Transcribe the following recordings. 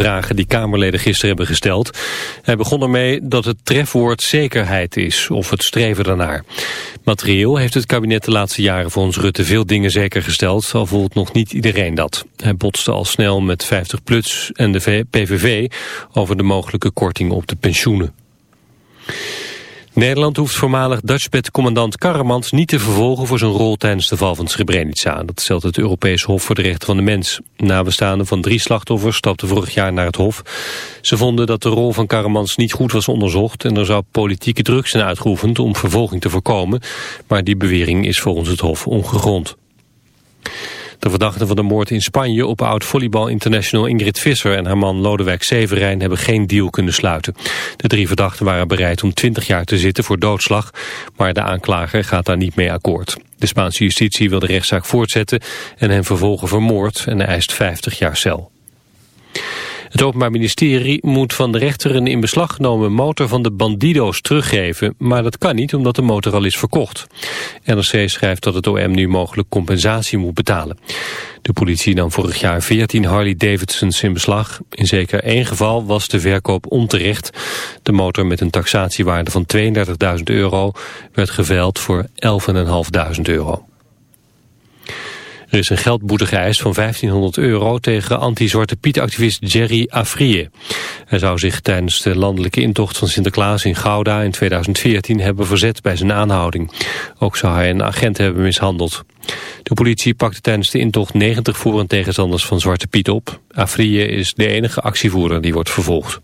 vragen die Kamerleden gisteren hebben gesteld. Hij begon ermee dat het trefwoord zekerheid is, of het streven daarnaar. Materieel heeft het kabinet de laatste jaren volgens Rutte veel dingen zeker gesteld, al voelt nog niet iedereen dat. Hij botste al snel met 50PLUS en de PVV over de mogelijke korting op de pensioenen. Nederland hoeft voormalig Dutchbed-commandant Karremans niet te vervolgen voor zijn rol tijdens de val van Srebrenica. Dat stelt het Europees Hof voor de Rechten van de Mens. Nabestaanden van drie slachtoffers stapten vorig jaar naar het Hof. Ze vonden dat de rol van Karremans niet goed was onderzocht en er zou politieke druk zijn uitgeoefend om vervolging te voorkomen. Maar die bewering is volgens het Hof ongegrond. De verdachten van de moord in Spanje op oud-volleybal international Ingrid Visser en haar man Lodewijk Severijn hebben geen deal kunnen sluiten. De drie verdachten waren bereid om 20 jaar te zitten voor doodslag, maar de aanklager gaat daar niet mee akkoord. De Spaanse justitie wil de rechtszaak voortzetten en hen vervolgen vermoord en eist 50 jaar cel. Het Openbaar Ministerie moet van de rechter een in beslag genomen motor van de bandido's teruggeven, maar dat kan niet omdat de motor al is verkocht. NRC schrijft dat het OM nu mogelijk compensatie moet betalen. De politie nam vorig jaar 14 Harley Davidsons in beslag. In zeker één geval was de verkoop onterecht. De motor met een taxatiewaarde van 32.000 euro werd geveild voor 11.500 euro. Er is een geldboete geëist van 1500 euro tegen anti-Zwarte Piet-activist Jerry Afrië. Hij zou zich tijdens de landelijke intocht van Sinterklaas in Gouda in 2014 hebben verzet bij zijn aanhouding. Ook zou hij een agent hebben mishandeld. De politie pakte tijdens de intocht 90 voor- en tegenstanders van Zwarte Piet op. Afrië is de enige actievoerder die wordt vervolgd.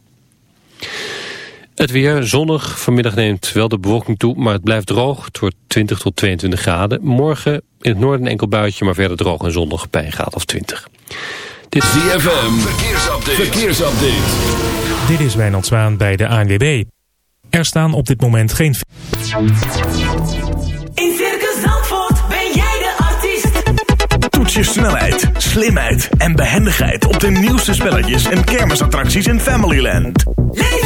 Het weer zonnig. Vanmiddag neemt wel de bewolking toe, maar het blijft droog. Het wordt 20 tot 22 graden. Morgen in het noorden een enkel buitje, maar verder droog en zonnig bij een graad of 20. Dit is ZFM. Verkeersupdate. Verkeersupdate. Dit is Wijnand Zwaan bij de ANWB. Er staan op dit moment geen... In Circus Zandvoort ben jij de artiest. Toets je snelheid, slimheid en behendigheid op de nieuwste spelletjes en kermisattracties in Familyland. Leef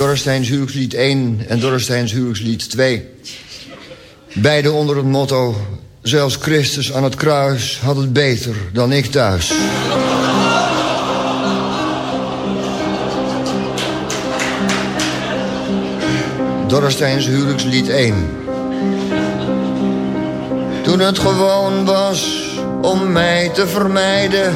Dorresteins huwelijkslied 1 en Dorresteins huwelijkslied 2. Beide onder het motto... Zelfs Christus aan het kruis had het beter dan ik thuis. Dorresteins huwelijkslied 1. Toen het gewoon was om mij te vermijden...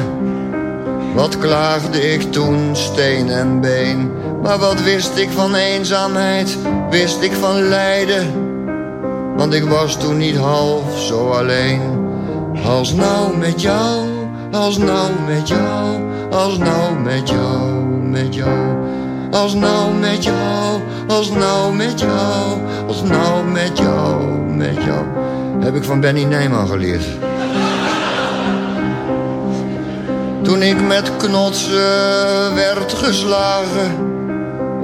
Wat klaagde ik toen, steen en been. Maar wat wist ik van eenzaamheid, wist ik van lijden. Want ik was toen niet half zo alleen. Als nou met jou, als nou met jou, als nou met jou, met jou. Als nou met jou, als nou met jou, als nou met jou, met jou. Heb ik van Benny Nijman geleerd. Toen ik met knotsen werd geslagen,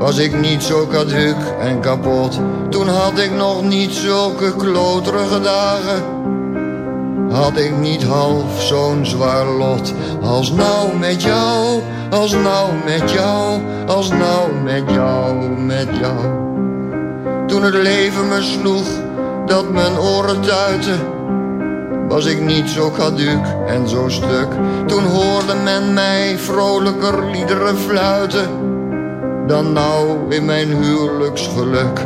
was ik niet zo kaduk en kapot. Toen had ik nog niet zulke kloterige dagen. had ik niet half zo'n zwaar lot. Als nou met jou, als nou met jou, als nou met jou, met jou. Toen het leven me sloeg, dat mijn oren tuiten was ik niet zo caduc en zo stuk. Toen hoorde men mij vrolijker liederen fluiten. Dan nou in mijn huwelijksgeluk.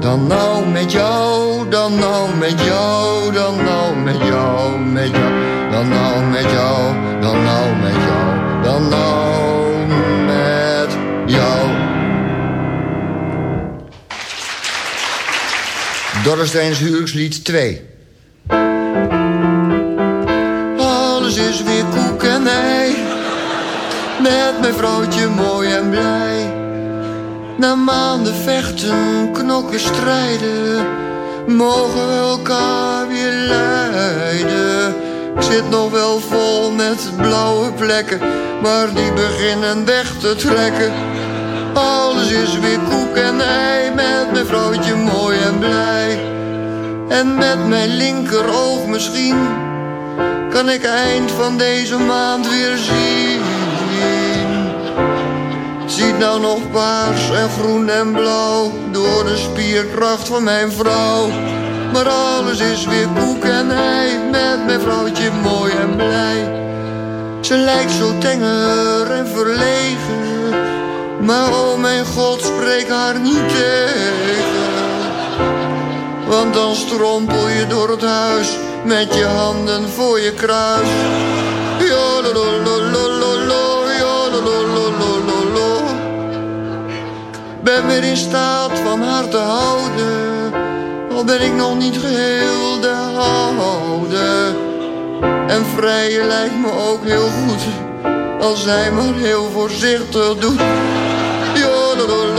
Dan nou met jou, dan nou met jou, dan nou met jou, met jou. Dan nou met jou, dan nou met jou, dan nou met jou. Dorresteins huwelijkslied 2. Alles is weer koek en ei. Met mijn vrouwtje mooi en blij. Na maanden vechten, knokken, strijden. Mogen we elkaar weer leiden. Ik zit nog wel vol met blauwe plekken. Maar die beginnen weg te trekken. Alles is weer koek en ei. Met mijn vrouwtje mooi en blij. En met mijn linkeroog misschien kan ik eind van deze maand weer zien. Ziet nou nog paars en groen en blauw door de spierkracht van mijn vrouw. Maar alles is weer koek en ei met mijn vrouwtje mooi en blij. Ze lijkt zo tenger en verlegen, maar oh mijn god, spreek haar niet tegen. Want dan strompel je door het huis met je handen voor je kruis. Ben weer in staat van haar te houden, al ben ik nog niet geheel de oude. En vrijen lijkt me ook heel goed, als zij maar heel voorzichtig doet. Jodololololo,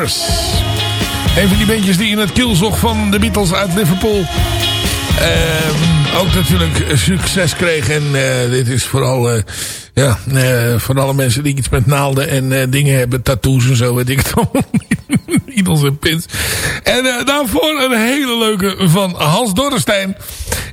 Een van die bandjes die in het kielzog van de Beatles uit Liverpool... ehm, ook natuurlijk succes kreeg. En eh, dit is vooral... eh, ja, eh, voor alle mensen die iets met naalden en dingen hebben. Tattoos en zo, weet ik het niet. Needles en pins. En daarvoor een hele leuke van Hans Dorrestein.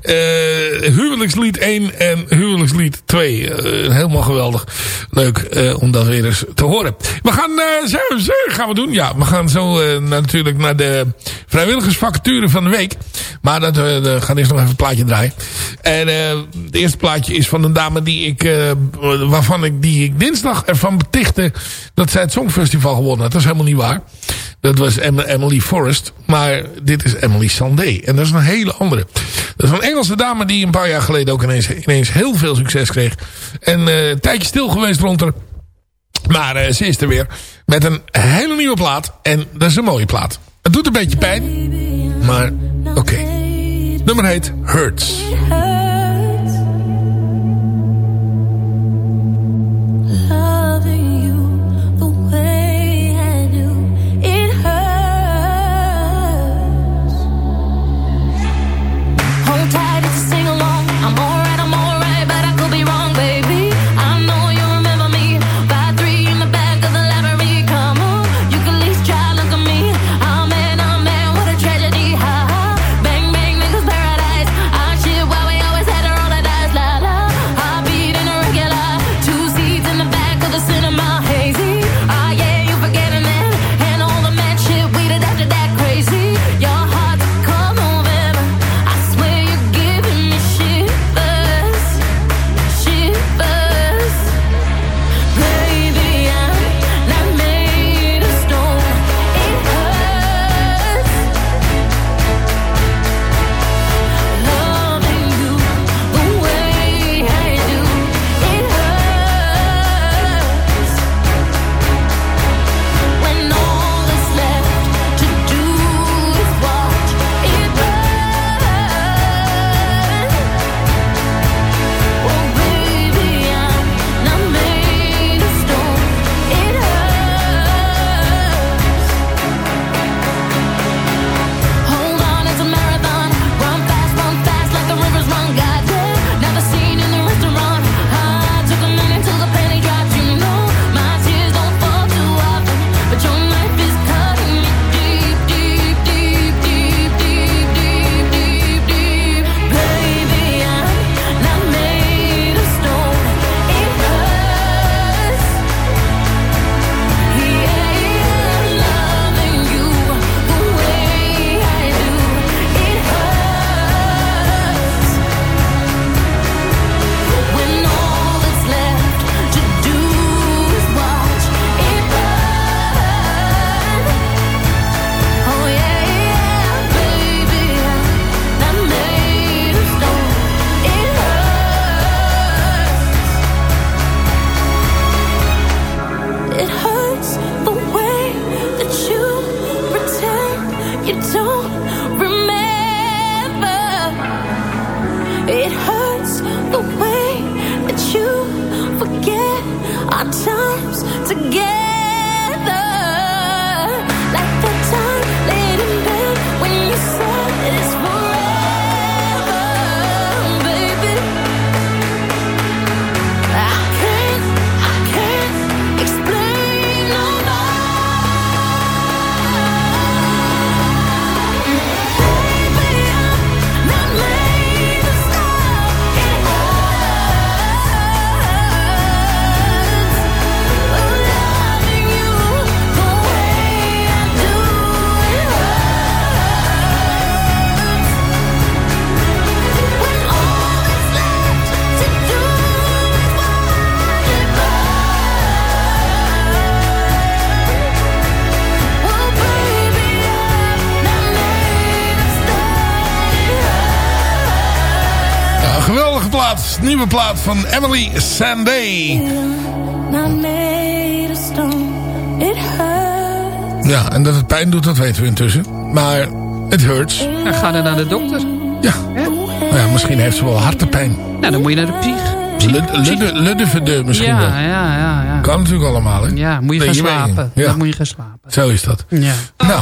Eh, huwelijkslied 1 en huwelijkslied 2. Eh, helemaal geweldig. Leuk eh, om dat weer eens te horen. We gaan, zo, zo gaan we doen. Ja, we gaan zo natuurlijk naar de vrijwilligersvacature van de week. Maar dat, we gaan eerst nog even een plaatje draaien. En het eerste plaatje is van een dame die ik, waarvan ik, die ik dinsdag ervan betichtte dat zij het Songfestival gewonnen had. Dat is helemaal niet waar. Dat was Em- Emily Forrest. Maar dit is Emily Sandé. En dat is een hele andere. Dat is een Engelse dame die een paar jaar geleden ook ineens, ineens heel veel succes kreeg. En eh, een tijdje stil geweest rond haar. Maar eh, ze is er weer. Met een hele nieuwe plaat. En dat is een mooie plaat. Het doet een beetje pijn. Maar oké. Nummer heet Hurts. Nieuwe plaat van Emily Sandé. Ja, en dat het pijn doet, dat weten we intussen. Maar het hurts. Dan ga dan naar de dokter. Ja. Nou ja, misschien heeft ze wel hartepijn. Nou, dan moet je naar de psych. Luddeverde misschien ja, wel. ja, ja, ja. Kan natuurlijk allemaal, hè? Ja, moet je Nee, gaan slapen. Ja. Dan moet je gaan slapen. Zo is dat. Ja. Nou,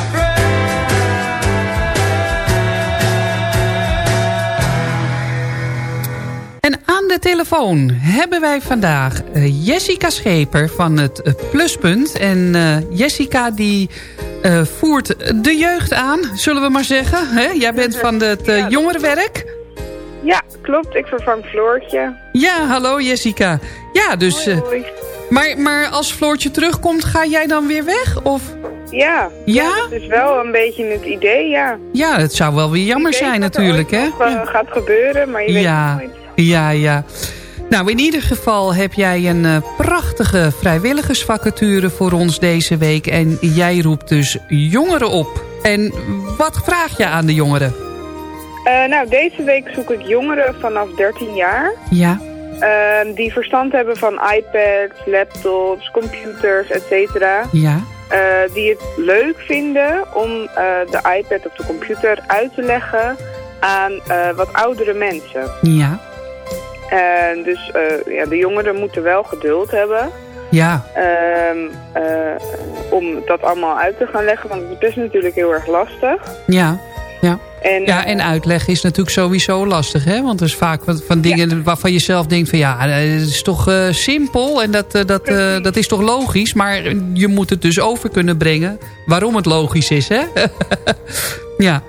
de telefoon hebben wij vandaag eh, Jessica Scheper van het Pluspunt. En eh, Jessica die eh, voert de jeugd aan, zullen we maar zeggen. Hè? Jij bent van het jongerenwerk. Ja, klopt. Ik vervang Floortje. Ja, hallo Jessica. Ja, dus... maar, maar als Floortje terugkomt, ga jij dan weer weg? Of... Ja, Ja? dat is wel een beetje het idee, ja. Ja, het zou wel weer jammer zijn natuurlijk, hè? eh, gaat gebeuren, maar je weet ja, het nooit. Ja, ja. Nou, in ieder geval heb jij een eh, prachtige vrijwilligersvacature voor ons deze week. En jij roept dus jongeren op. En wat vraag je aan de jongeren? Eh, nou, deze week zoek ik jongeren vanaf 13 jaar. Ja, ehm, die verstand hebben van iPads, laptops, computers, et cetera. ja, Eh, die het leuk vinden om de iPad of de computer uit te leggen aan wat oudere mensen. ja, En dus eh, ja, de jongeren moeten wel geduld hebben. ja, Ehm, eh, om dat allemaal uit te gaan leggen, want het is natuurlijk heel erg lastig. ja. Ja. En, ja, en uitleg is natuurlijk sowieso lastig, hè? Want er is vaak van dingen waarvan je zelf denkt van... ja, eh, het is toch simpel en dat, dat, dat is toch logisch. Maar je moet het dus over kunnen brengen waarom het logisch is, hè? ja.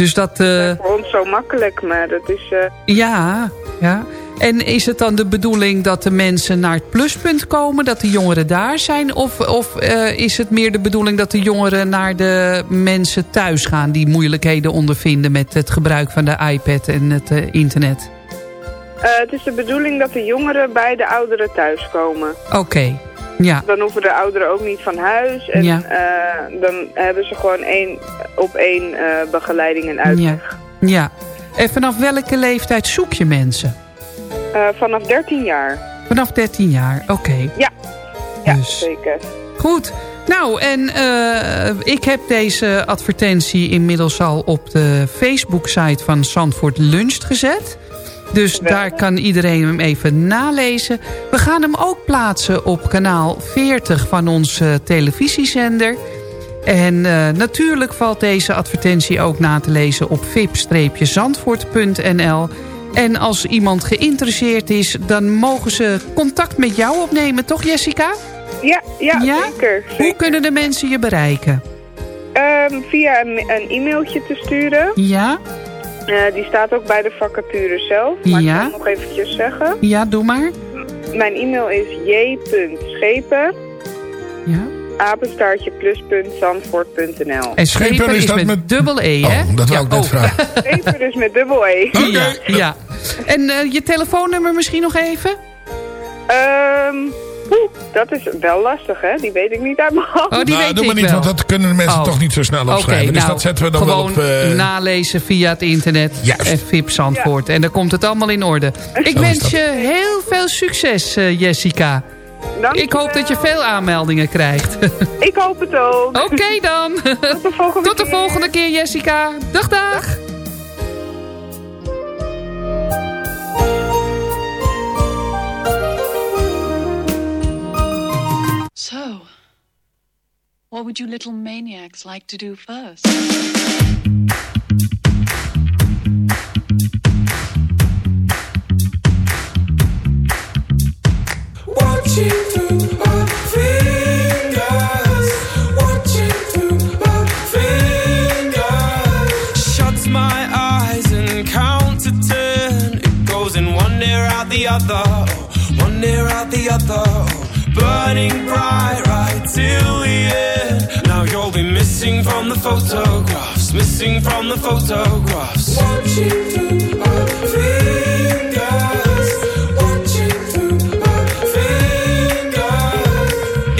Dus dat... eh, Voor ons zo makkelijk, maar dat is... eh, ja, ja. En is het dan de bedoeling dat de mensen naar het pluspunt komen? Dat de jongeren daar zijn? Of, of eh, is het meer de bedoeling dat de jongeren naar de mensen thuis gaan... die moeilijkheden ondervinden met het gebruik van de iPad en het eh, internet? het is de bedoeling dat de jongeren bij de ouderen thuiskomen. Oké, ja. Dan hoeven de ouderen ook niet van huis. En Ja. eh, dan hebben ze gewoon één op één eh, begeleiding en uitleg. Ja. ja. En vanaf welke leeftijd zoek je mensen? Eh, vanaf 13 jaar. Vanaf 13 jaar, oké. Ja, ja Dus- zeker. Goed. Nou, en ik heb deze advertentie inmiddels al op de Facebook-site van Zandvoort Luncht gezet. Dus daar kan iedereen hem even nalezen. We gaan hem ook plaatsen op kanaal 40 van onze televisiezender. En eh, natuurlijk valt deze advertentie ook na te lezen op vip-zandvoort.nl. En als iemand geïnteresseerd is, dan mogen ze contact met jou opnemen, toch Jessica? Ja, ja, Ja? zeker. Hoe kunnen de mensen je bereiken? Ehm, via een, een e-mailtje te sturen. Ja, Eh, die staat ook bij de vacature zelf. Maar Ja. ik kan nog eventjes zeggen. ja, doe maar. Mijn e-mail is j.schepen, Ja. apenstaartje pluspuntzandvoort.nl. En schepen is, met, dubbel E, hè? Oh, dat wou ik net vragen. Schepen dus met dubbel E. Ja, ja. En eh, je telefoonnummer misschien nog even? Ehm, oeh, dat is wel lastig, hè? Die weet ik niet uit mijn hoofd. Oh, die nou, weet doe ik maar niet, wel. want dat kunnen de mensen Oh. toch niet zo snel opschrijven. Oké, dus nou, dat zetten we dan wel gewoon op... eh, nalezen via het internet. En VIP Zandvoort. En dan komt het allemaal in orde. Ik Zo wens je heel veel succes, eh, Jessica. Ik hoop dat je veel aanmeldingen krijgt. Ik hoop het ook. Oké dan. Tot de volgende Tot de volgende keer, Jessica. Dag, dag. What would you little maniacs like to do first? Watching through fingers, watching through fingers. Shuts my eyes and to ten. It goes in one ear out the other, one ear out the other. Burning bright right till the end. From the photographs, missing from the photographs. Watching through fingers, watching through fingers.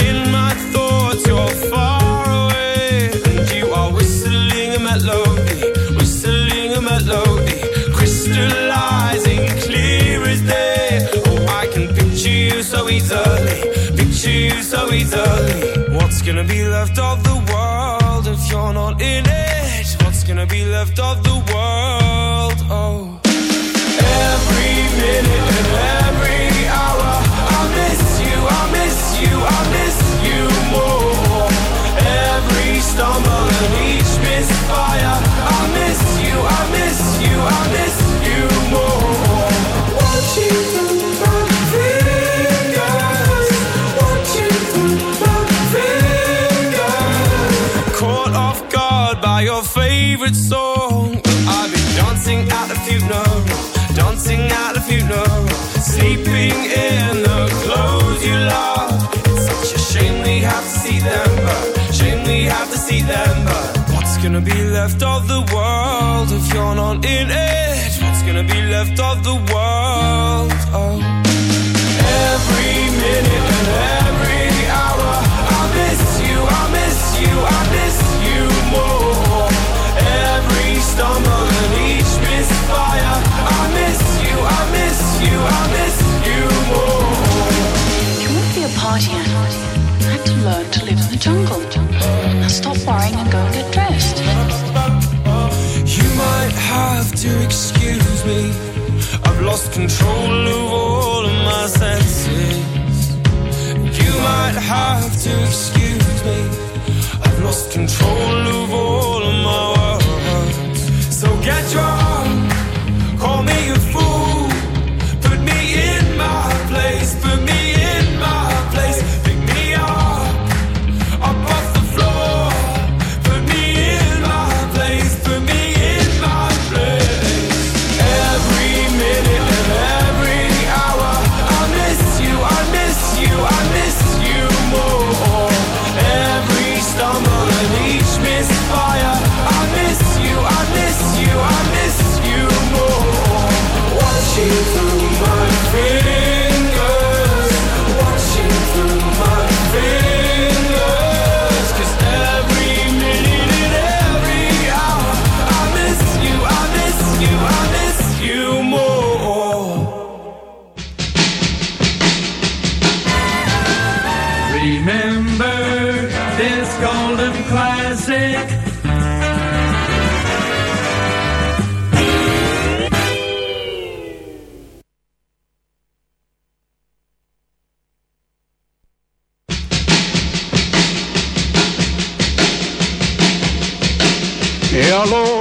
In my thoughts, you're far away, and you are whistling a melody, whistling a melody, crystallizing clear as day. Oh, I can picture you so easily, picture you so easily. What's gonna be left of the in it? What's gonna be left of the gonna be left of the world if you're not in it? What's gonna be left of the world? Oh. Every minute and every hour, I miss you, I miss you, I miss you more. Every stumble and each misfire, I miss you, I miss you, I miss you more. You won't be a party animal. I have to learn to live in the jungle. Now stop worrying and go and get dressed. to excuse me. I've lost control of all of my senses. You might have to excuse me. I've lost control of all of my words. So get your calor.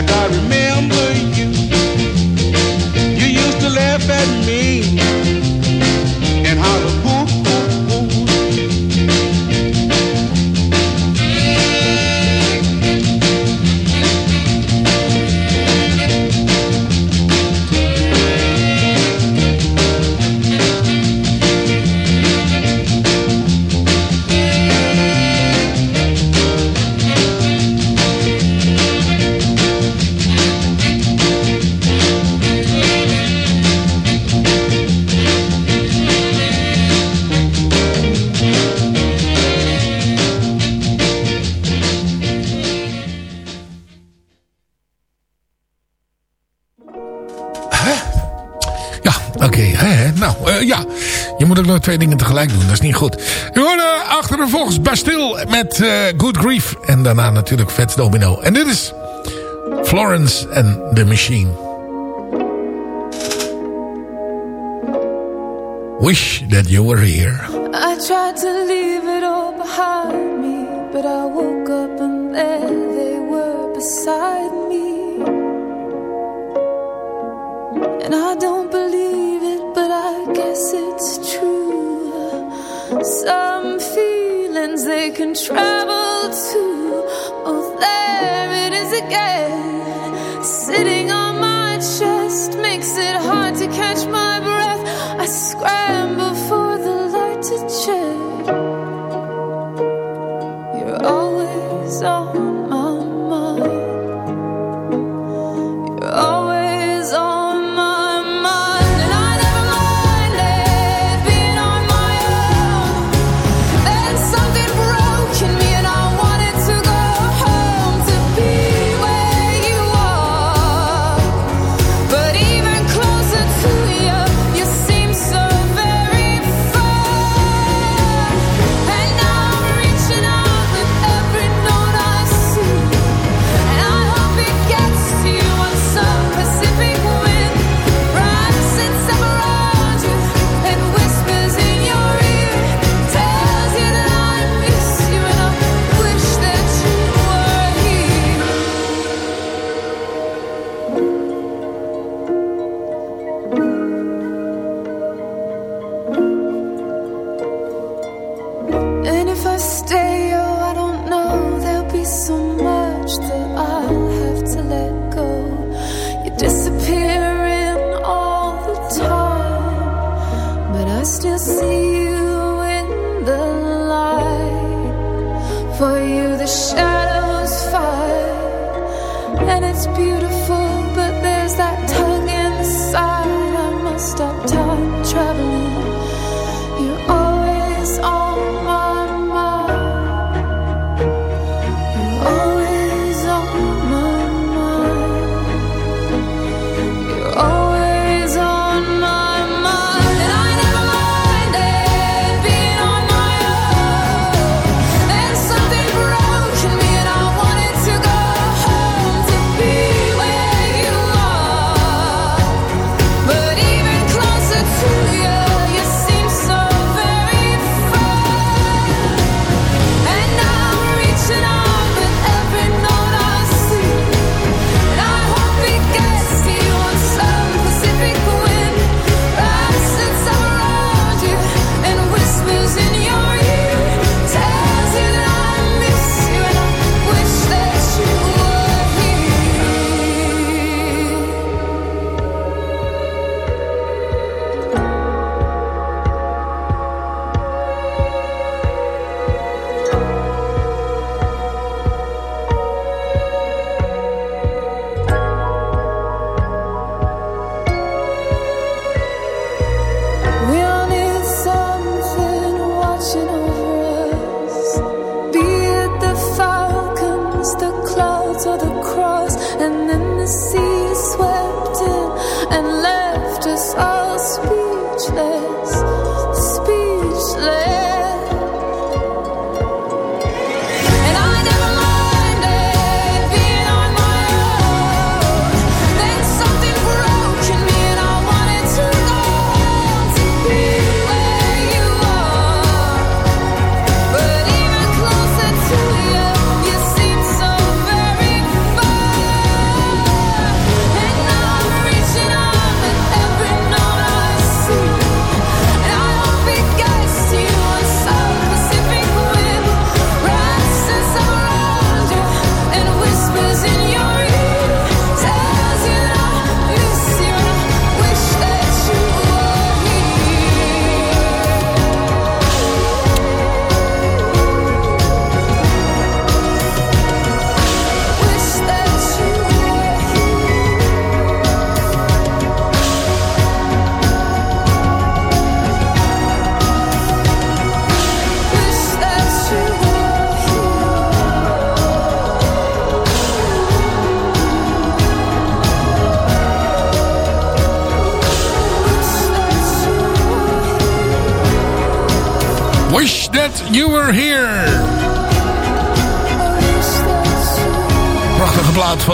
like I remember. moet ik nog twee dingen tegelijk doen. Dat is niet goed. U hoorde achter de volgens Bastille met uh, Good Grief. En daarna natuurlijk Vets Domino. En dit is Florence and the Machine. Wish that you were here. I tried to leave it all behind me. But I woke up and there they were beside me. And I don't believe I guess it's true. Some feelings they can travel to. Oh, there it is again.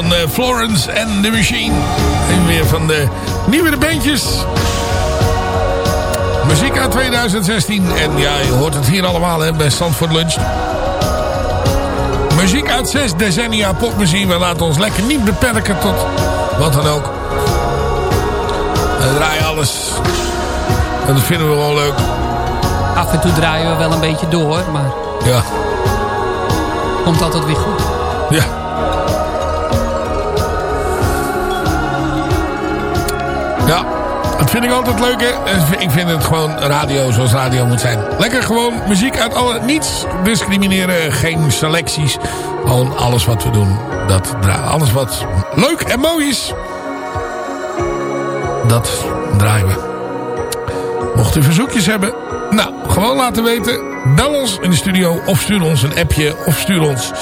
Van eh, Florence and the Machine. En weer van de nieuwe bandjes. Muziek uit 2016. En ja, je hoort het hier allemaal hè, bij Stanford Lunch. Muziek uit zes decennia popmuziek. We laten ons lekker niet beperken tot wat dan ook. We draaien alles. En dat vinden we wel leuk. Af en toe draaien we wel een beetje door, maar Ja. komt altijd weer goed. Ja, dat vind ik altijd leuk hè. Ik vind het gewoon radio zoals radio moet zijn. Lekker gewoon muziek uit alle... Niets discrimineren, geen selecties. Gewoon alles wat we doen. Dat, alles wat leuk en mooi is. Dat draaien we. Mocht u verzoekjes hebben. Nou, gewoon laten weten. Bel ons in de studio. Of stuur ons een appje. Of stuur ons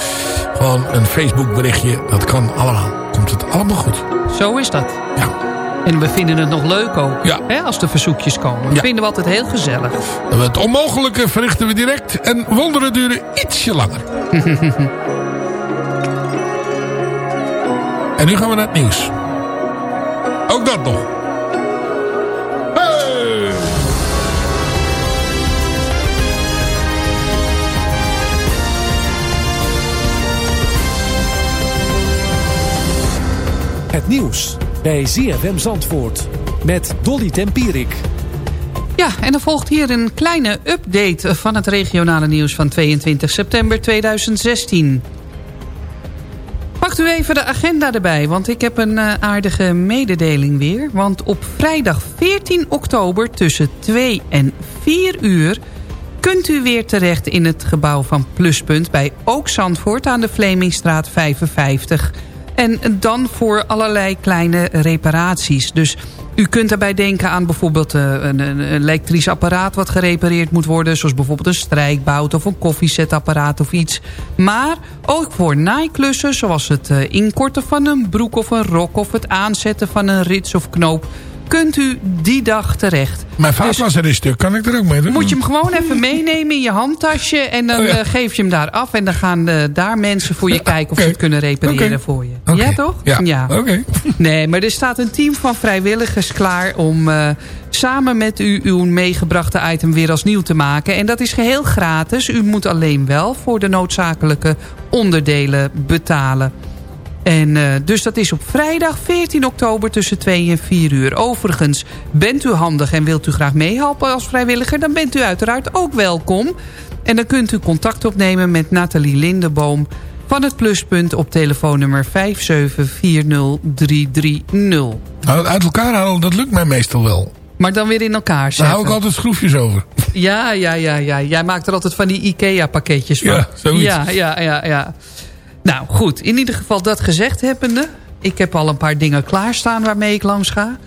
gewoon een Facebook berichtje. Dat kan allemaal. Komt het allemaal goed. Zo is dat. Ja. En we vinden het nog leuk ook. Ja. Hè, als er verzoekjes komen. Ja. vinden we altijd heel gezellig. Het onmogelijke verrichten we direct. En wonderen duren ietsje langer. en nu gaan we naar het nieuws. Ook dat nog. Hey! Het nieuws bij ZFM Zandvoort met Dolly Tempierik. Ja, en er volgt hier een kleine update van het regionale nieuws van 22 september 2016. Pakt u even de agenda erbij, want ik heb een eh, aardige mededeling weer. Want op vrijdag 14 oktober tussen 2 en 4 uur... kunt u weer terecht in het gebouw van Pluspunt bij Ook Zandvoort aan de Vlemingstraat 55... En dan voor allerlei kleine reparaties. Dus u kunt daarbij denken aan bijvoorbeeld eh, een, elektrisch apparaat... wat gerepareerd moet worden. Zoals bijvoorbeeld een strijkbout of een koffiezetapparaat of iets. Maar ook voor naaiklussen zoals het eh, inkorten van een broek of een rok... of het aanzetten van een rits of knoop... kunt u die dag terecht. Mijn vaatwasser is stuk. Kan ik er ook mee doen? Moet je hem gewoon even meenemen in je handtasje... en dan Oh ja. eh, geef je hem daar af... en dan gaan eh, daar mensen voor je kijken of ze het kunnen repareren voor je. Ja, toch? Ja, oké. Nee, maar er staat een team van vrijwilligers klaar... om eh, samen met u uw meegebrachte item weer als nieuw te maken. En dat is geheel gratis. U moet alleen wel voor de noodzakelijke onderdelen betalen. En eh, dus dat is op vrijdag 14 oktober tussen 2 en 4 uur. Overigens, bent u handig en wilt u graag meehelpen als vrijwilliger... dan bent u uiteraard ook welkom. En dan kunt u contact opnemen met Nathalie Lindeboom... van het Pluspunt op telefoonnummer 5740330. Nou, uit elkaar halen, dat lukt mij meestal wel. Maar dan weer in elkaar Daar zetten. hou ik altijd schroefjes over. Ja, ja, ja, ja. Jij maakt er altijd van die IKEA-pakketjes van. Ja, zoiets. Ja, ja, ja, ja. Nou, goed. In ieder geval dat gezegd hebbende. Ik heb al een paar dingen klaarstaan waarmee ik langs ga.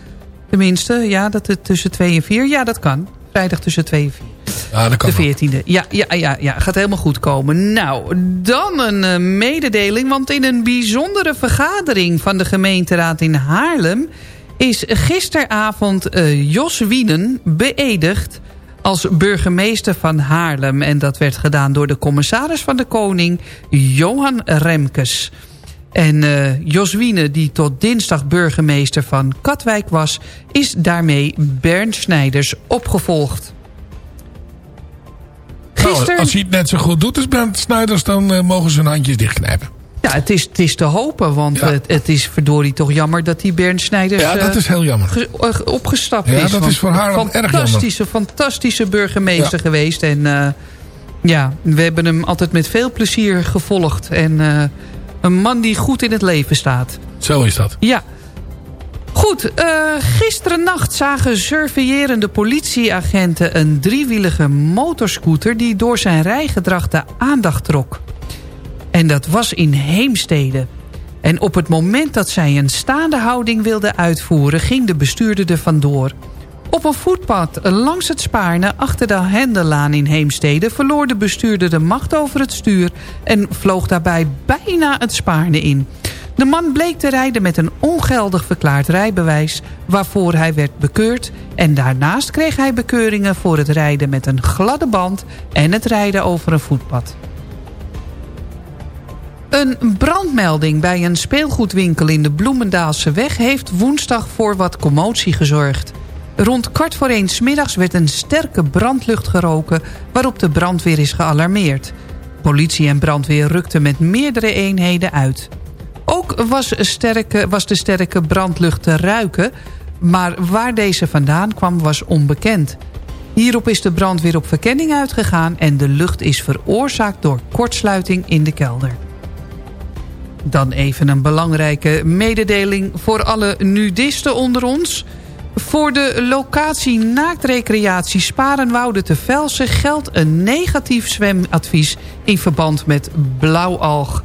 Tenminste, ja, dat het tussen 2 en 4. Ja, dat kan. Vrijdag tussen 2 en 4. Ja, dat kan De 14e. Ja, ja, ja, ja, gaat helemaal goed komen. Nou, dan een eh, mededeling. Want in een bijzondere vergadering van de gemeenteraad in Haarlem... is gisteravond eh, Jos Wienen beëdigd als burgemeester van Haarlem. En dat werd gedaan door de commissaris van de Koning, Johan Remkes. En eh Jos Wiene, die tot dinsdag burgemeester van Katwijk was... is daarmee Bernd Snijders opgevolgd. Nou, als hij het net zo goed doet als Brent Snijders... dan eh, mogen ze hun handjes dichtknijpen. Ja, het is, het is te hopen, want het, het is verdorie toch jammer dat die Bernd Snijders... Ja, dat eh, is heel jammer. ge- eh, opgestapt Ja, is. dat is voor Haarlem erg jammer. Fantastische, fantastische burgemeester Ja. geweest. En eh, ja, we hebben hem altijd met veel plezier gevolgd. En een man die goed in het leven staat. Zo is dat. Ja. Goed, gisteren nacht zagen surveillerende politieagenten... een driewielige motorscooter die door zijn rijgedrag de aandacht trok. En dat was in Heemstede. En op het moment dat zij een staande houding wilde uitvoeren... ging de bestuurder er vandoor. Op een voetpad langs het Spaarne achter de Hendelaan in Heemstede... verloor de bestuurder de macht over het stuur... en vloog daarbij bijna het Spaarne in. De man bleek te rijden met een ongeldig verklaard rijbewijs... waarvoor hij werd bekeurd... en daarnaast kreeg hij bekeuringen voor het rijden met een gladde band... en het rijden over een voetpad. Een brandmelding bij een speelgoedwinkel in de Bloemendaalse weg... heeft woensdag voor wat commotie gezorgd. Rond kwart voor één 's middags werd een sterke brandlucht geroken... waarop de brandweer is gealarmeerd. Politie en brandweer rukten met meerdere eenheden uit. Ook was, sterke, was de sterke brandlucht te ruiken... maar waar deze vandaan kwam was onbekend. Hierop is de brandweer op verkenning uitgegaan... en de lucht is veroorzaakt door kortsluiting in de kelder. Dan even een belangrijke mededeling voor alle nudisten onder ons. Voor de locatie naaktrecreatie Sparenwoude te Velsen... geldt een negatief zwemadvies in verband met blauwalg.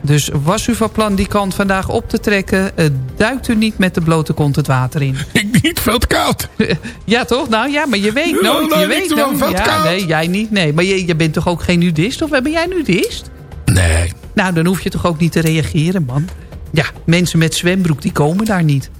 Dus was u van plan die kant vandaag op te trekken... eh, duikt u niet met de blote kont het water in. Ik niet, veel te koud. Ja, toch? Nou ja, maar je weet nooit. je weet nooit. Ja, nee, jij niet. Nee, maar je, je bent toch ook geen nudist? Of ben jij nudist? Nee. Nou, dan hoef je toch ook niet te reageren, man. Ja, mensen met zwembroek, die komen daar niet.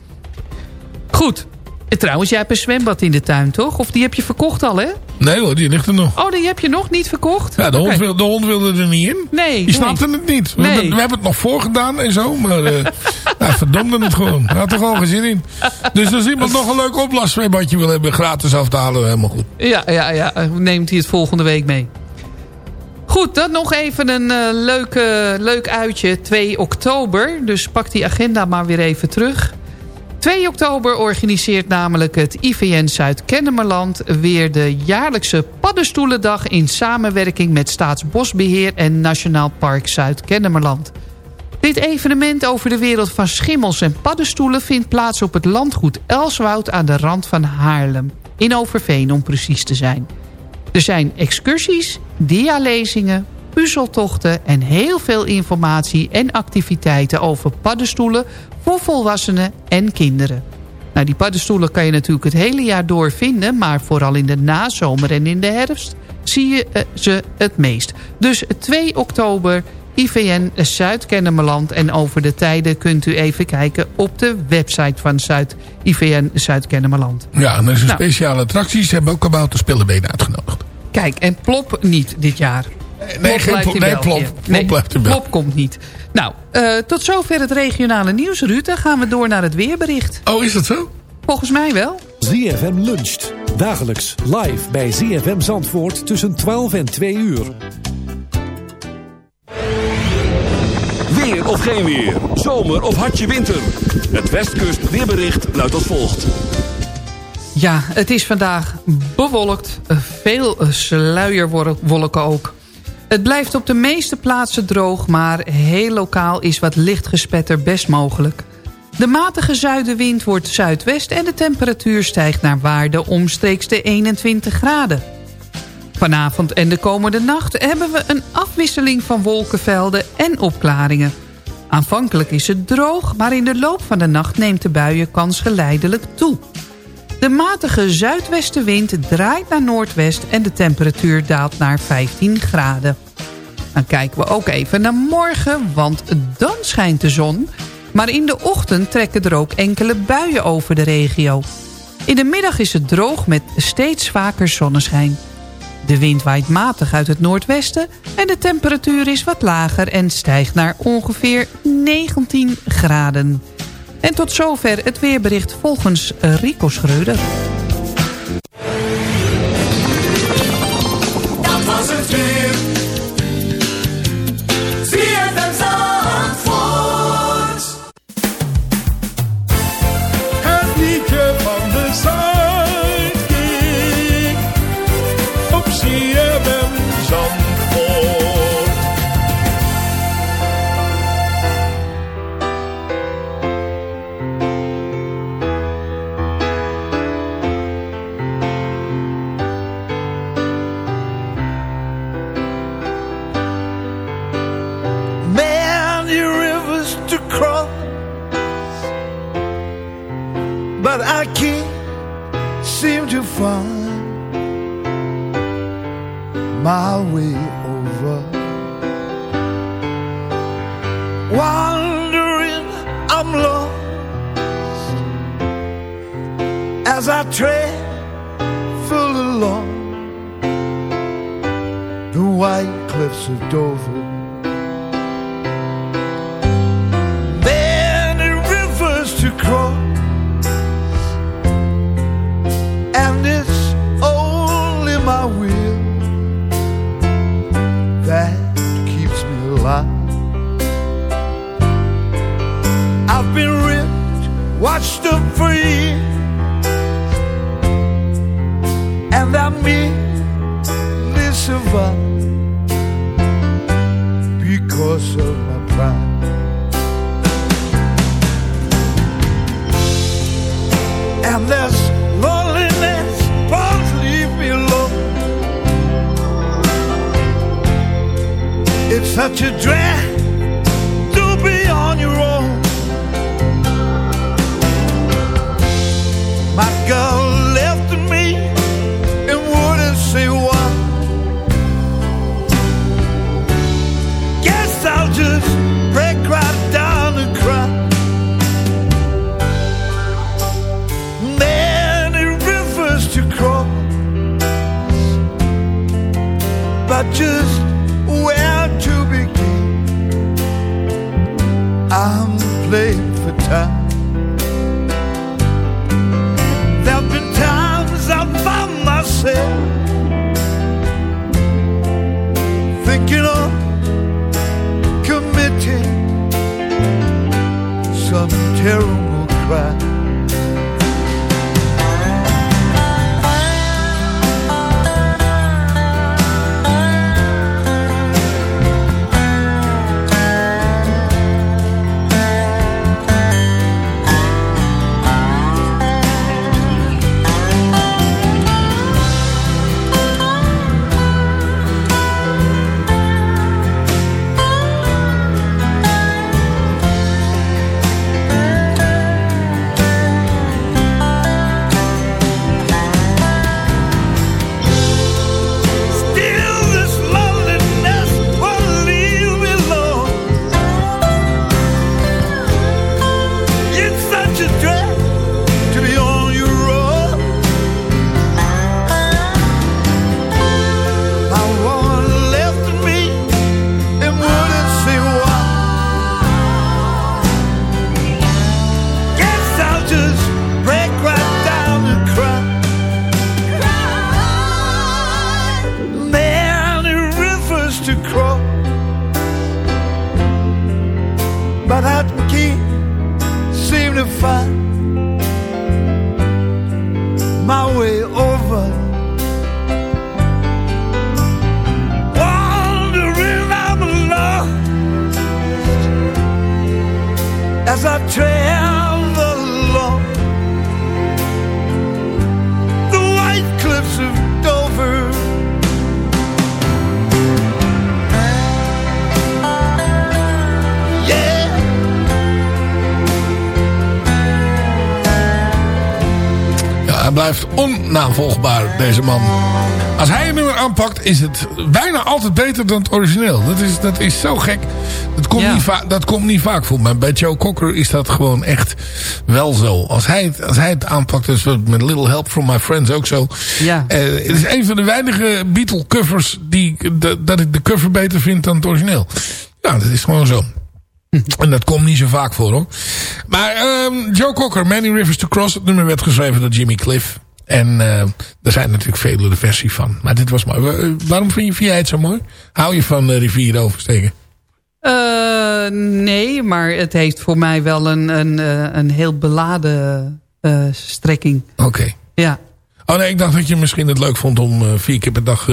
Goed. En trouwens, jij hebt een zwembad in de tuin, toch? Of die heb je verkocht al, hè? Nee hoor, die ligt er nog. Oh, die heb je nog niet verkocht? Ja, de, hond, Oké. wil, de hond wilde er niet in. Nee. Die nee. snapte het niet. We, Nee. hebben, we hebben het nog voorgedaan en zo. Maar eh nou, verdomde het gewoon. Hij had er gewoon geen zin in. Dus als iemand nog een leuk opblaaszweembadje wil hebben. Gratis af te halen. Helemaal goed. Ja, ja, ja. Neemt hij het volgende week mee. Goed, dan nog even een eh, leuk, eh, leuk uitje. 2 oktober. Dus pak die agenda maar weer even terug. 2 oktober organiseert namelijk het IVN Zuid-Kennemerland... weer de jaarlijkse paddenstoelendag... in samenwerking met Staatsbosbeheer en Nationaal Park Zuid-Kennemerland. Dit evenement over de wereld van schimmels en paddenstoelen... vindt plaats op het landgoed Elswoud aan de rand van Haarlem. In Overveen om precies te zijn. Er zijn excursies, dialezingen, puzzeltochten... en heel veel informatie en activiteiten over paddenstoelen... voor volwassenen en kinderen. Nou, die paddenstoelen kan je natuurlijk het hele jaar door vinden... maar vooral in de nazomer en in de herfst zie je eh, ze het meest. Dus 2 oktober IVN Zuid-Kennemerland. En over de tijden kunt u even kijken op de website van Zuid IVN Zuid-Kennemerland. Ja, en er is een Nou. speciale attractie. Ze hebben ook kabouter spellenbeen uitgenodigd. Kijk, en Plop niet dit jaar. Nee, geen blijft Plop- in nee, België. Plop. Plop blijft in België. Plop komt niet. Nou, eh, tot zover het regionale nieuws, Ruud. Dan gaan we door naar het weerbericht. Oh, is dat zo? Volgens mij wel. ZFM luncht. Dagelijks live bij ZFM Zandvoort tussen 12 en 2 uur. Weer of geen weer. Zomer of hartje winter. Het Westkust weerbericht luidt als volgt. Ja, het is vandaag bewolkt. Veel sluierwolken ook. Het blijft op de meeste plaatsen droog, maar heel lokaal is wat licht gespetter best mogelijk. De matige zuidenwind wordt zuidwest en de temperatuur stijgt naar waarde omstreeks de 21 graden. Vanavond en de komende nacht hebben we een afwisseling van wolkenvelden en opklaringen. Aanvankelijk is het droog, maar in de loop van de nacht neemt de buienkans geleidelijk toe. De matige zuidwestenwind draait naar noordwest en de temperatuur daalt naar 15 graden. Dan kijken we ook even naar morgen, want dan schijnt de zon. Maar in de ochtend trekken er ook enkele buien over de regio. In de middag is het droog met steeds vaker zonneschijn. De wind waait matig uit het noordwesten en de temperatuur is wat lager en stijgt naar ongeveer 19 graden. En tot zover het weerbericht volgens Rico Schreuder. Dat was het weer. my way over. Wandering, I'm lost as I travel along the white cliffs of Dover. Many rivers to cross. over because of my pride. And there's loneliness partly below. It's such a dream. terrible cry. Blijft onnavolgbaar, deze man. Als hij een nummer aanpakt, is het bijna altijd beter dan het origineel. Dat is, dat is zo gek. Dat komt, niet va- dat komt niet vaak voor. Maar bij Joe Cocker is dat gewoon echt wel zo. Als hij het, als hij het aanpakt, het met Little Help from My Friends ook zo. Ja. Eh, het is een van de weinige Beatle covers die, dat, ik de cover beter vind dan het origineel. Ja, dat is gewoon zo. En dat komt niet zo vaak voor hoor. Maar ehm, Joe Cocker, Many Rivers to Cross. Het nummer werd geschreven door Jimmy Cliff. En eh, er zijn natuurlijk vele de versie van. Maar dit was mooi. Eh, Waarom vind, jij het zo mooi? Hou je van eh, rivieren oversteken? Nee, maar het heeft voor mij wel een, een, een heel beladen strekking. Oké. Ja. Oh nee, ik dacht dat je misschien het leuk vond om vier keer per dag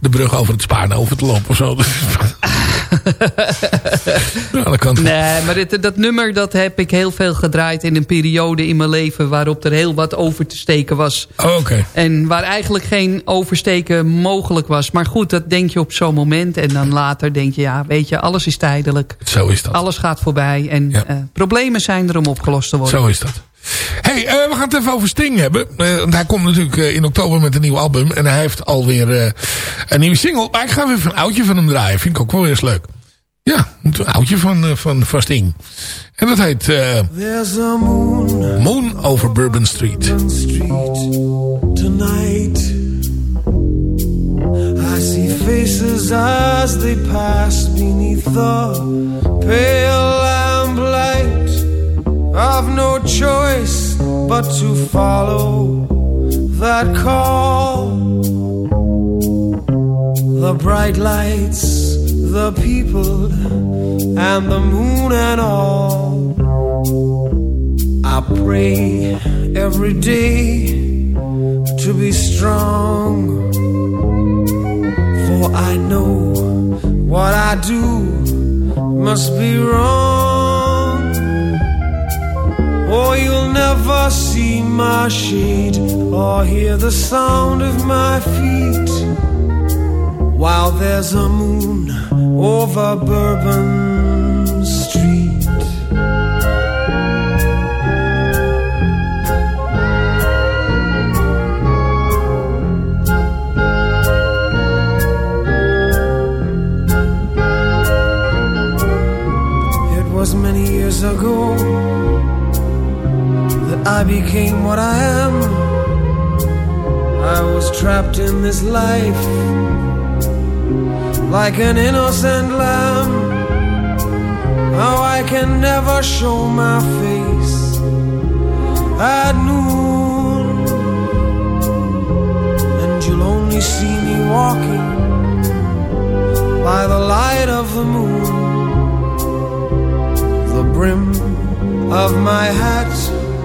de brug over het Spaarne over te lopen of zo. dat kan. Nee, maar dat nummer dat heb ik heel veel gedraaid in een periode in mijn leven... waarop er heel wat over te steken was. Oh, Oké. En waar eigenlijk geen oversteken mogelijk was. Maar goed, dat denk je op zo'n moment. En dan later denk je, ja, weet je, alles is tijdelijk. Zo is dat. Alles gaat voorbij. En eh, problemen zijn er om opgelost te worden. Zo is dat. Hey, eh, we gaan het even over Sting hebben. Eh, want hij komt natuurlijk eh, in oktober met een nieuw album. En hij heeft alweer eh, een nieuwe single. Maar ik ga weer even een oudje van hem draaien. Vind ik ook wel eens leuk. Ja, een oudje van, eh, van, van Sting. En dat heet eh, moon Moon over Bourbon Street. tonight. I see faces as they pass beneath the pale. I've no choice but to follow that call. The bright lights, the people, and the moon and all. I pray every day to be strong. For I know what I do must be wrong. Or you'll never see my shade or hear the sound of my feet while there's a moon over Bourbon Street. It was many years ago I became what I am. I was trapped in this life like an innocent lamb. How I can never show my face at noon, and you'll only see me walking by the light of the moon. The brim of my hat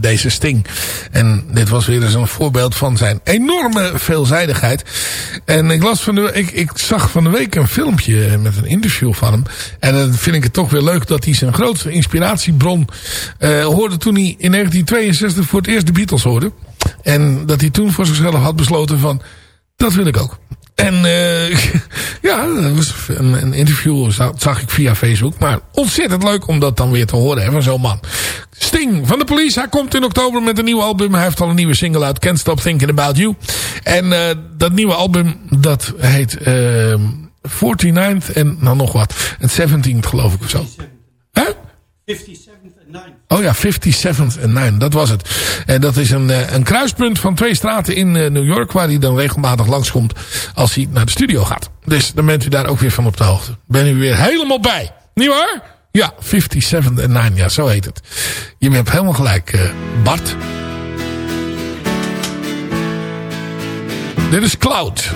deze, Sting. En dit was weer eens een voorbeeld van zijn enorme veelzijdigheid. En ik, las van de, ik, ik zag van de week een filmpje met een interview van hem. En dan vind ik het toch weer leuk dat hij zijn grootste inspiratiebron eh, hoorde toen hij in 1962 voor het eerst de Beatles hoorde. En dat hij toen voor zichzelf had besloten van, dat wil ik ook. En eh, ja, dat was een, interview zag, zag ik via Facebook. Maar ontzettend leuk om dat dan weer te horen van zo'n man. Sting van de Police. Hij komt in oktober met een nieuw album. Hij heeft al een nieuwe single uit. Can't Stop Thinking About You. En uh, dat nieuwe album dat heet uh, 49th en nou nog wat. Het 17th geloof ik of zo. Hè? 57th en 9. Oh ja, 57th en 9, dat was het. En dat is een, een kruispunt van twee straten in New York... waar hij dan regelmatig langskomt als hij naar de studio gaat. Dus dan bent u daar ook weer van op de hoogte. Ben u weer helemaal bij. Niet waar? Ja, 57 en 9, ja, zo heet het. Je hebt helemaal gelijk, uh, Bart. Dit is Cloud.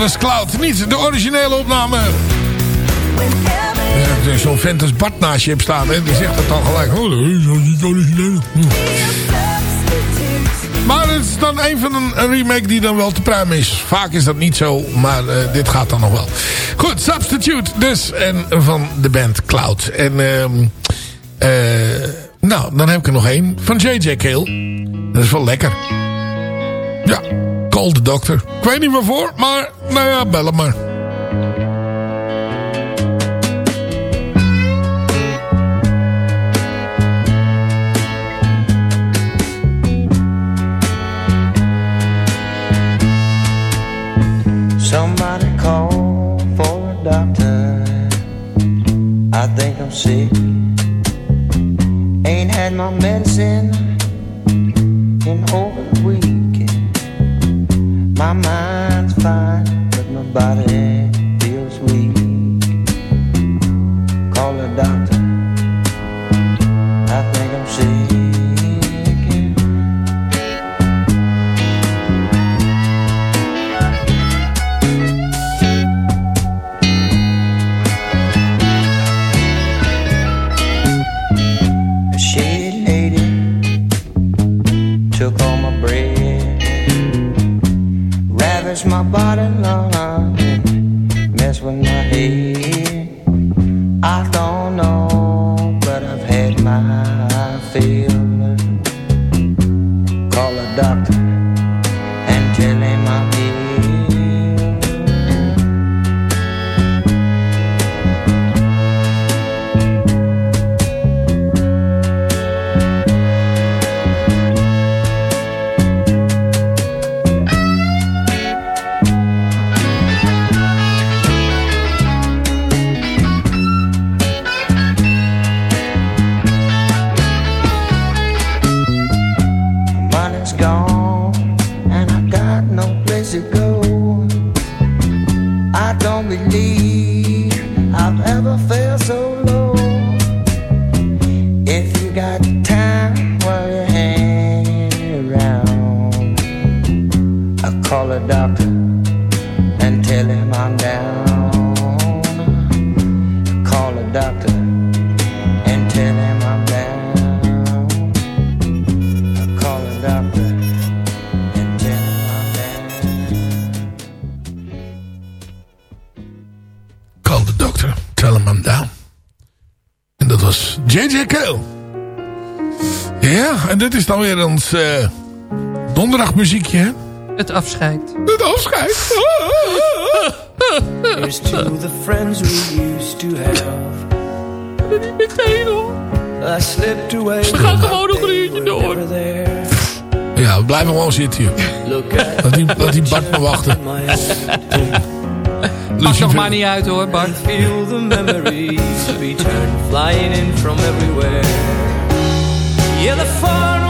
Was Cloud. Niet de originele opname. Ja, Zo'n vent als Bart staan. Die zegt het al gelijk. Oh, dat is origineel. Hm. Maar het is dan een van een, remake die dan wel te pruimen is. Vaak is dat niet zo, maar eh, dit gaat dan nog wel. Goed, Substitute dus. En van de band Cloud. En ehm eh, nou, dan heb ik er nog één. Van J.J. Cale. Dat is wel lekker. Ja, Call the Doctor. Ik weet niet waarvoor, maar nou ja, bel hem maar. Somebody call for a doctor. I think I'm sick. Ain't had my medicine in over a week. My mind's fine, but my body my dan weer ons eh donderdagmuziekje, hè? Het afscheid. Het afscheid. Here's to the friends we used to have. I slipped away. Ze gaan gewoon nog een uurtje door. Ja, we blijven gewoon zitten hier. Laat die, laat die Bart maar wachten. Mag nog maar niet uit hoor, Bart. Feel the memories return flying in from everywhere. Yeah, the far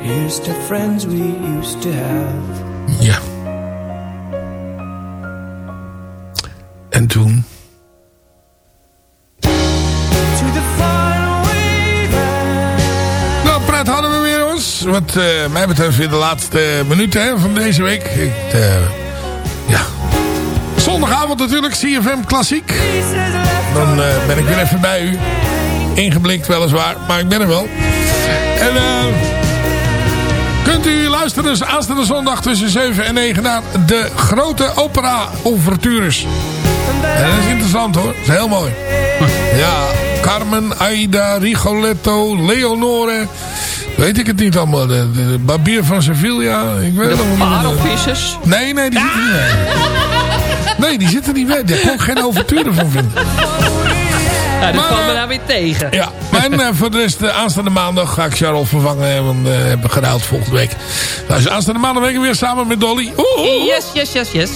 Here's to friends we used to have. Ja. En toen... The Nou, pret hadden we weer ons. Wat eh, mij betreft weer de laatste minuten hè, van deze week. Ik, eh, ja. Zondagavond natuurlijk, CFM Klassiek. Dan eh, ben ik weer even bij u. Ingeblikt weliswaar, maar ik ben er wel. En kunt u luisteren dus aanstaande zondag tussen 7 en 9 naar de grote opera ouvertures. En dat is interessant hoor, dat is heel mooi. Ja, Carmen, Aida, Rigoletto, Leonore. Weet ik het niet allemaal. De, de Barbier van Sevilla. Ik weet het allemaal niet. Parelvissers. Nee, nee, die zitten niet bij. Nee, die zitten niet bij. Daar kon ik geen overture van vinden. Ja, dat Maar, valt me eh, nou weer tegen. Ja, en eh, voor de rest, eh, aanstaande maandag ga ik Charles vervangen. Want we hebben geruild volgende week. Dus aanstaande maandag ben ik weer samen met Dolly. Oeh, oeh, oeh. Yes, yes, yes, yes.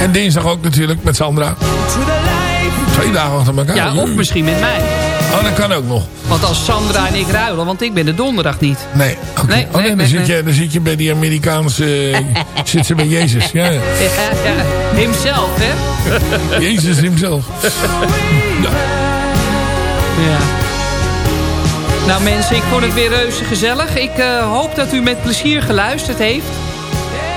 En dinsdag ook natuurlijk met Sandra. Twee dagen achter elkaar. Ja, of misschien met mij. Oh, dat kan ook nog. Want als Sandra en ik ruilen, want ik ben de donderdag niet. Nee, oké. Nee, oh, nee, nee, dan, nee, zit. Je, dan zit je bij die Amerikaanse... eh, zit ze bij Jezus. Ja, ja. Himself, hè? Jezus hemzelf. Ja. Ja. Nou mensen, ik vond het weer reuze gezellig. Ik eh, hoop dat u met plezier geluisterd heeft.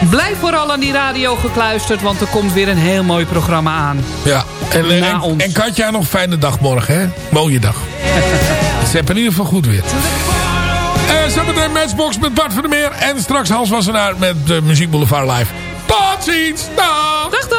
Blijf vooral aan die radio gekluisterd, want er komt weer een heel mooi programma aan. Ja, en, eh, en, en Katja, nog een fijne dag morgen, hè? Mooie dag. Ze hebben in ieder geval goed weer. Uh, zometeen Matchbox met Bart van der Meer. En straks Hans Wassenaar met de Muziek Boulevard Live. Tot ziens! Dag! Dag, dag!